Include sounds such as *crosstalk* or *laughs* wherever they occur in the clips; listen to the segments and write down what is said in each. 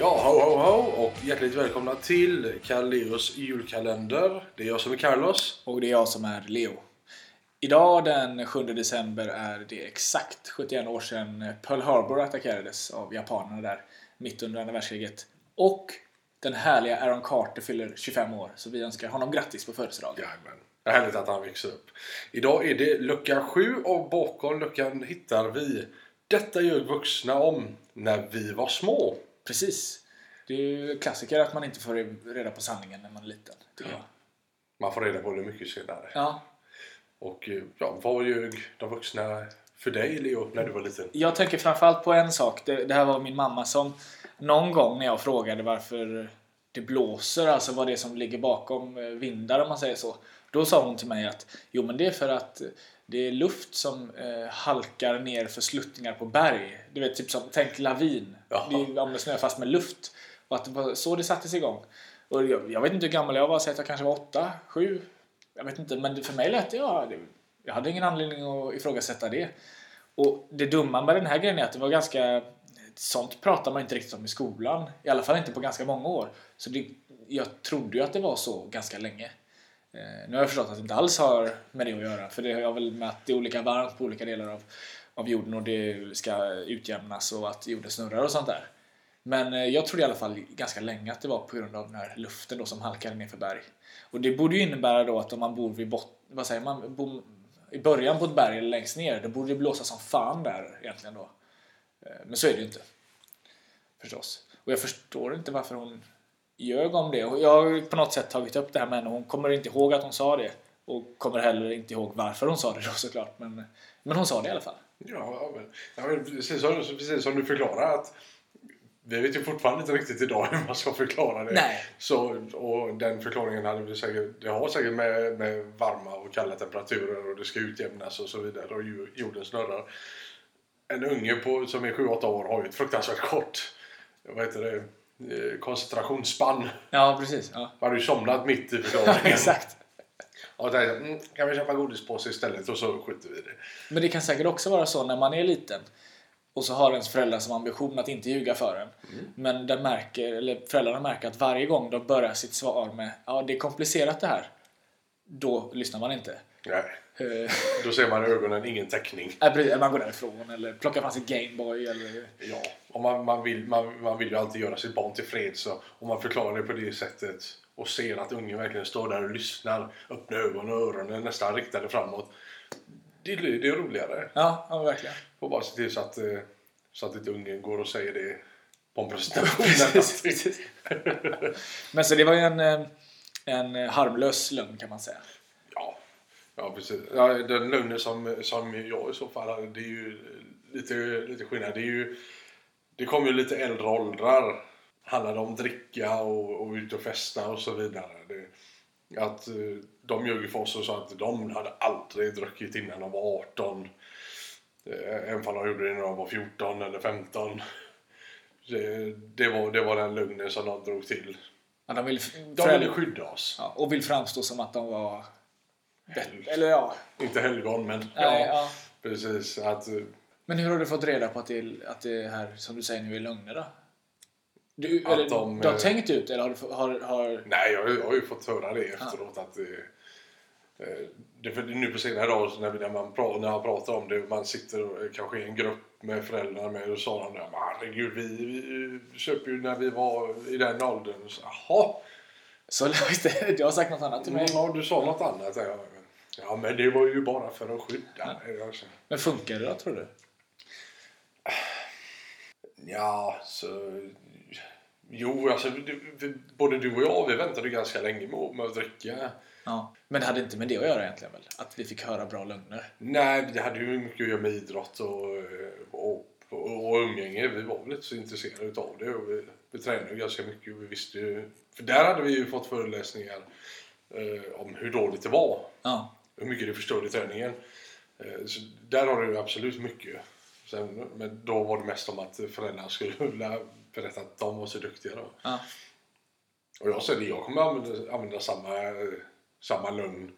Ja, ho, ho, ho och hjärtligt välkomna till Carleos julkalender. Det är jag som är Carlos. Och det är jag som är Leo. Idag den 7 december är det exakt 71 år sedan Pearl Harbor attackerades av japanerna där mitt under andra världskriget. Och den härliga Aaron Carter fyller 25 år, så vi önskar honom grattis på födelsedagen. Jajamän. Det är härligt att han växer upp. Idag är det lucka 7 och bakom luckan hittar vi Detta gör vuxna om när vi var små. Precis. Det är ju klassiker att man inte får reda på sanningen när man är liten. tycker jag. Man får reda på det mycket senare. Ja. Och eh, ja, vad ljög de vuxna för dig Leo när du var liten? Jag tänker framförallt på en sak. Det, det här var min mamma som någon gång när jag frågade varför det blåser, alltså vad det är som ligger bakom eh, vindar om man säger så. Då sa hon till mig att jo men det är för att det är luft som eh, halkar ner för sluttningar på berg. Du vet, typ som, tänk lavin. Jaha. Det är om det snöar fast med luft. Och att det var så det sattes igång. Och jag, jag vet inte hur gammal jag var, säg att jag kanske var åtta, sju. Jag vet inte, men för mig lät det, ja, det jag hade ingen anledning att ifrågasätta det. Och det dumma med den här grejen är att det var ganska Sånt pratar man inte riktigt om i skolan. I alla fall inte på ganska många år. Så det, jag trodde ju att det var så ganska länge. Eh, nu har jag förstått att det inte alls har med det att göra. För det har väl med att det är olika varmt på olika delar av, av jorden och det ska utjämnas och att jorden snurrar och sånt där. Men eh, jag trodde i alla fall ganska länge att det var på grund av den här luften då som halkade ner för berg. Och det borde ju innebära då att om man bor vid bot- vad säger man, bor i början på ett berg eller längst ner, då borde det blåsa som fan där egentligen då. Eh, men så är det ju inte. Förstås. Och jag förstår inte varför hon ljög om det. Och jag har på något sätt tagit upp det här med henne. Hon kommer inte ihåg att hon sa det. Och kommer heller inte ihåg varför hon sa det då såklart. Men, men hon sa det i alla fall. Ja, men, ja, men precis, som, precis som du förklarar att vi vet ju fortfarande inte riktigt idag hur man ska förklara det. Nej. Så, och den förklaringen hade vi säkert, det har säkert med, med varma och kalla temperaturer och det ska utjämnas och så vidare och jorden snurrar. En unge på, som är 7-8 år har ju ett fruktansvärt kort vad heter det, koncentrationsspann. Ja, precis. Ja. Man hade ju somnat mitt i *laughs* förklaringen. Exakt. Och tänkte, mm, kan vi köpa godispåse istället och så skjuter vi det. Men det kan säkert också vara så när man är liten och så har ens föräldrar som ambition att inte ljuga för en. Men den märker, eller föräldrarna märker att varje gång de börjar sitt svar med ja, det är komplicerat det här. Då lyssnar man inte. Nej. Eh, Då ser man i ögonen ingen täckning. Man går därifrån eller plockar fram sin Gameboy eller... Ja, och man, man, vill, man, man vill ju alltid göra sitt barn tillfreds. Så om man förklarar det på det sättet och ser att ungen verkligen står där och lyssnar, öppnar ögon och öronen nästan riktade framåt. Det, det är roligare. Ja, ja verkligen. Får bara se till så att, eh, så att inte ungen går och säger det på en presentation. *laughs* Precis, precis. *laughs* Men så det var ju en, eh, en harmlös lögn kan man säga. Ja, precis. Ja, den lögnen som, som jag i så fall hade, det är ju lite, lite skillnad. Det, är ju, det kom ju lite äldre åldrar. Handlade om dricka och, och ut och festa och så vidare. Det, att eh, de ljög för oss och sa att de hade aldrig druckit innan de var 18. Eh, Även om de gjorde det när de var 14 eller 15. Det, det, var, det var den lögnen som de drog till. Ja, de vill, De ville skydda oss. ja, och vill framstå som att de var bättre. Eller ja. Inte helgon men Nej, ja, ja. precis. Att, eh, Men hur har du fått reda på att det, att det här som du säger nu är lögner då? Du, Att eller, de, du har eh, tänkt ut eller har du har, har... Nej, jag, har ju- jag har ju fått höra det efteråt att det, eh, det för nu på senare dagar så när, vi- när, man pra, när man pratar om det, man sitter och, kanske i en grupp med föräldrar med och sa de där, "Men herregud vi, vi köper ju när vi var i den åldern. Så, Jaha, Så *laughs* du har sagt något annat till mig. ja, du sa något annat. där." Ja, men det var ju bara för att skydda. Alltså, Men funkar det då tror du? Ja, så... Jo, alltså det- vi- både du och jag, vi väntade ganska länge med, med att dricka. Ja. Men det hade inte med det att göra egentligen väl? Att vi fick höra bra lögner? Nej, det hade ju mycket att göra med idrott och, och, och, och umgänge. Vi var väl inte så intresserade utav det. Och vi, vi tränade ju ganska mycket och vi visste ju... För där hade vi ju fått föreläsningar eh, om hur dåligt det var. Ja. Hur mycket det förstörde träningen. Eh, så där har du absolut mycket. Sen, men då var det mest om att föräldrarna skulle *laughs* berätta att de var så duktiga då. ja. Och jag säger det, jag kommer använda, använda samma, samma lögn.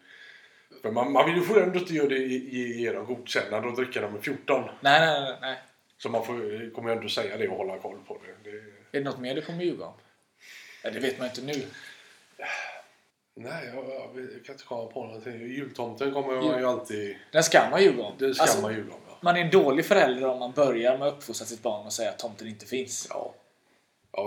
För man, man vill ju få ändå inte göra det ge dem godkännande och dricka dem med 14. Nej, nej, nej, nej. Så man får, kommer ju ändå säga det och hålla koll på det. det Är det något mer du kommer ljuga om? Ja, det vet man inte nu. Nej, jag, jag, jag kan inte komma på någonting. Jultomten kommer jag ju alltid... Den ska man ljuga om. Det ska Alltså, man ljuga om, ja. man är en dålig förälder om man börjar med att uppfostra sitt barn och säga att tomten inte finns. Ja. Ja,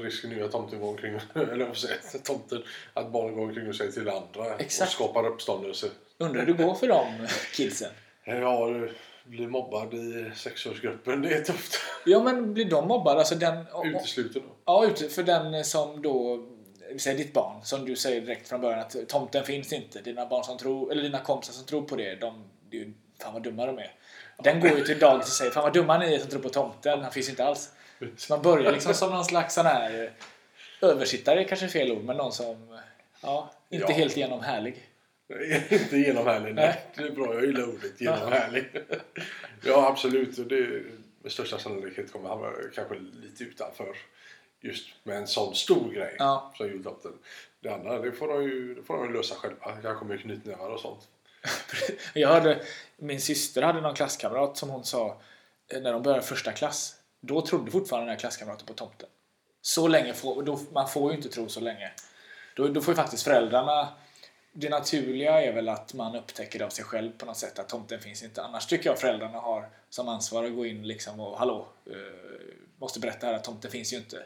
risken är ju att tomten går omkring, *laughs* eller säga, att tomten, att barnen går omkring och säger till andra Exakt. och skapar uppståndelse. Undrar hur det går för de kidsen? Ja, du blir mobbad i sexårsgruppen, det är tufft. Ja, men blir de mobbade? Alltså den... Utesluten då. Ja, för den som då... Vi säger ditt barn, som du säger direkt från början att tomten finns inte. Dina barn som tror, eller dina kompisar som tror på det, de... det är ju- Fan vad dumma de är. Den går ju till dagis och säger Fan vad dumma ni är som tror på tomten, han finns inte alls. Så man börjar liksom som någon slags sån här... eh, Översittare kanske fel ord, men någon som... Ja, inte Ja. helt igenom härlig. *laughs* inte genomhärlig, nej. Det är bra, jag gillar ordet genomhärlig. *laughs* ja, absolut. Det, med största sannolikhet kommer han vara kanske lite utanför just med en sån stor grej Ja. som jultomten. Det andra, det får de ju, det får de ju lösa själva. Kanske med knytnävar och sånt. *laughs* Jag hörde, min syster hade någon klasskamrat som hon sa eh, när de började första klass. Då trodde fortfarande den här klasskamraten på tomten. Så länge får, då, man får ju inte tro så länge. Då, då får ju faktiskt föräldrarna det naturliga är väl att man upptäcker det av sig själv på något sätt att tomten finns inte. Annars tycker jag föräldrarna har som ansvar att gå in liksom och hallå, eh, måste berätta här att tomten finns ju inte.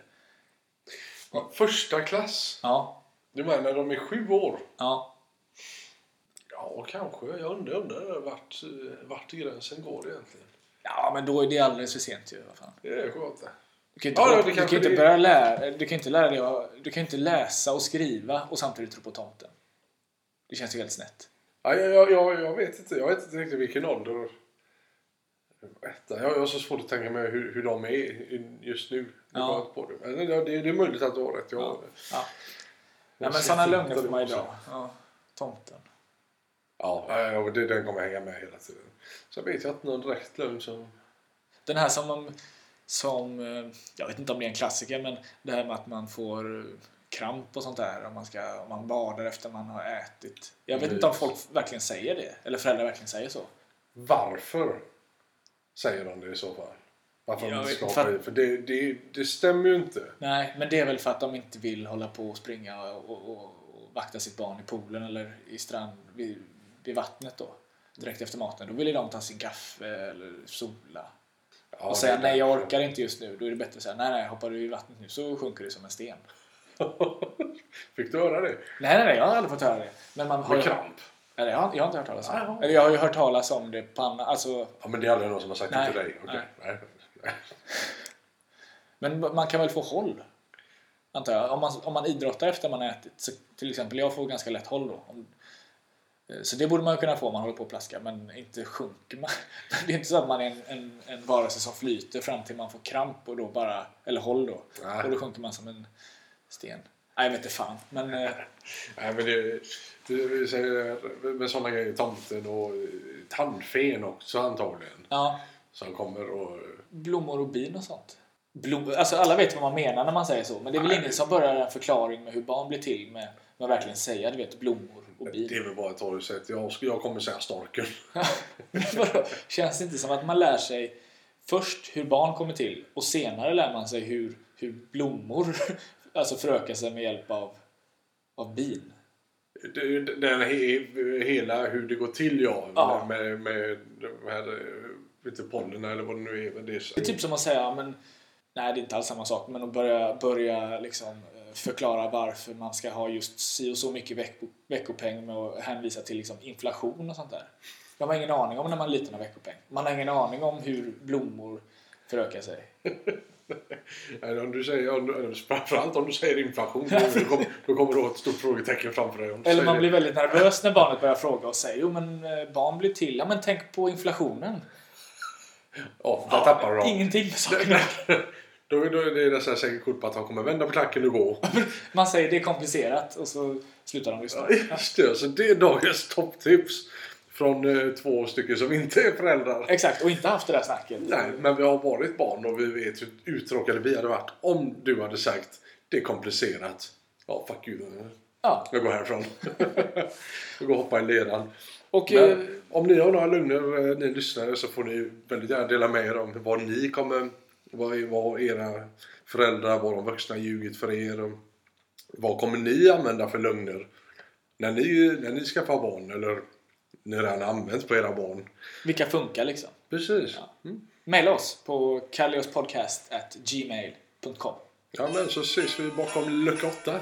Första klass? Ja, Du menar när de är sju år? ja. Ja, kanske. Jag undrar, undrar vart, eh, vart gränsen går egentligen. Ja, men då är det alldeles för sent ju. Vad fan. Det är skönt det. Du kan inte, Ja, du kan inte det- börja lära du kan inte lära dig att, du kan inte läsa och skriva och samtidigt tro på tomten. Det känns ju helt snett. Ja, jag, jag, jag, vet inte. Jag vet inte riktigt vilken ålder. Jag jag har så svårt att tänka mig hur, hur de är just nu. Ja. På det. Det, det är möjligt att du har rätt. Jag, Ja. Ja. Nej, men sådana lögner får man ju dra. Ja, tomten. Ja, ja, det, den kommer hänga med hela tiden. Sen vet jag inte någon direkt lögn som... Den här som, som, eh, jag vet inte om det är en klassiker, men det här med att man får kramp och sånt där om man, ska, om man badar efter man har ätit. Jag vet inte om folk verkligen säger det, eller föräldrar verkligen säger så. Varför säger de det i så fall? Varför de skapar för att- det? För det, det, det stämmer ju inte. Nej, men det är väl för att de inte vill hålla på och springa och, och, och, och vakta sitt barn i poolen eller i strand, vid, vid vattnet då. Direkt efter maten. Då vill ju de ta sin kaffe eller sola. Ja, och säga nej, jag orkar inte just nu. Då är det bättre att säga nej, nej, hoppar du i vattnet nu så sjunker du som en sten. *laughs* Fick du höra det? Nej, nej, nej, jag har aldrig fått höra det. Men man har Med kramp? Eller jag, har- jag har inte hört talas om det. Eller jag har ju hört talas om det på andra, alltså, Ja, men det är aldrig någon som har sagt Nej, det till dig? Okej. Nej. Nej. Men man kan väl få håll? Antar jag. Om man, om man idrottar efter man ätit. Så till exempel, jag får ganska lätt håll då. Om, eh, så det borde man kunna få om man håller på att plaska, men inte sjunker man. *laughs* Det är inte så att man är en, en, en varelse som flyter fram till man får kramp och då bara, eller håll då. Nej. Och då sjunker man som en sten. Nej, jag vet inte fan. Men eh, *laughs* Nej, men det, vi säger, med sådana grejer, tomten och tandfen också antagligen. ja, Som kommer och... blommor och bin och sånt. Blom, alltså alla vet vad man menar när man säger så, men det är väl Nej. ingen som börjar en förklaring med hur barn blir till med, med att verkligen säga du vet, blommor och bin. Det är väl bara ett talesätt. Jag, jag kommer säga storken. *laughs* Känns det inte som att man lär sig först hur barn kommer till och senare lär man sig hur, hur blommor *laughs* alltså förökar sig med hjälp av, av bin? Den he, hela hur det går till ja. Ja. Med, med de här, inte pollen eller vad det nu är. Men det är, Det är typ som att säga, men nej det är inte alls samma sak, men att börja, börja liksom eh, förklara varför man ska ha just si och så mycket vecko, veckopeng med att hänvisa till liksom inflation och sånt där. Jag har ingen aning om när man är liten har veckopeng. Man har ingen aning om hur blommor förökar sig. *laughs* Nej, om du säger, om du, framförallt om du säger inflation, då, kommer, då kommer du ha ett stort frågetecken framför dig. Eller man blir väldigt nervös när barnet börjar fråga och säger jo men eh, barn blir till. Ja men tänk på inflationen. Ja, där tappar du dem. Ingenting *laughs* med saken. Då, då är det nästan säkert kort på att han kommer vända på klacken och gå. *laughs* Man säger det är komplicerat och så slutar de lyssna. Ja, just det. Så det är dagens topptips. Från eh, två stycken som inte är föräldrar. Exakt, och inte haft det där snacket. Nej, men vi har varit barn och vi vet hur uttråkade vi hade varit om du hade sagt det är komplicerat. Ja, fuck you. Ja. Jag går härifrån. *laughs* jag går och hoppar i ledan. Och eh, Men om ni har några lögner, eh, ni lyssnare, så får ni väldigt gärna dela med er om vad ni kommer Vad, vad era föräldrar, vad de vuxna ljugit för er? Vad kommer ni använda för lögner? När ni, när ni skaffar barn eller ni redan använt på era barn. Vilka funkar liksom? Precis. Mm. Maila oss på kalliospodcast gmail.com Ja men så ses vi bakom lucka 8.